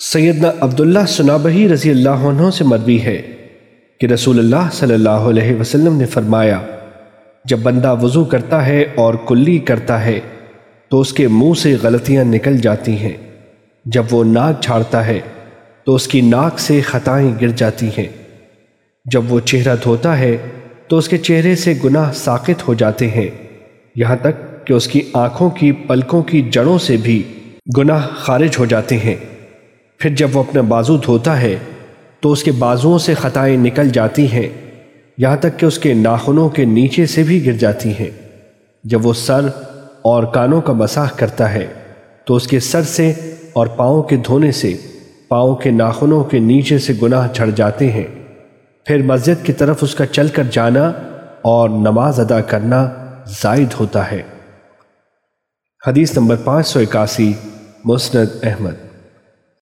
سیدنا عبداللہ سنابہی رضی اللہ عنہ سے مروی ہے کہ رسول اللہ صلی اللہ علیہ وسلم نے فرمایا، جب بندہ وضو کرتا ہے اور کلی کرتا ہے، تو اس کے منہ سے غلطیاں نکل جاتی ہیں۔ جب وہ ناک چھاڑتا ہے، تو اس کی ناک سے خطائیں گر جاتی ہیں۔ جب وہ چہرہ دھوتا ہے، تو اس کے چہرے سے گناہ ساقط ہو جاتے ہیں۔ یہاں تک کہ اس کی آنکھوں کی پلکوں کی جڑوں سے بھی گناہ خارج ہو جاتے ہیں۔ پھر جب وہ اپنا بازو دھوتا ہے تو اس کے بازوؤں سے خطائیں نکل جاتی ہیں، یہاں تک کہ اس کے ناخنوں کے نیچے سے بھی گر جاتی ہیں۔ جب وہ سر اور کانوں کا مساح کرتا ہے تو اس کے سر سے اور پاؤں کے دھونے سے پاؤں کے ناخنوں کے نیچے سے گناہ جھڑ جاتے ہیں۔ پھر مسجد کی طرف اس کا چل کر جانا اور نماز ادا کرنا زائد ہوتا ہے۔ حدیث نمبر پانچ سو اکاسی، مسند احمد۔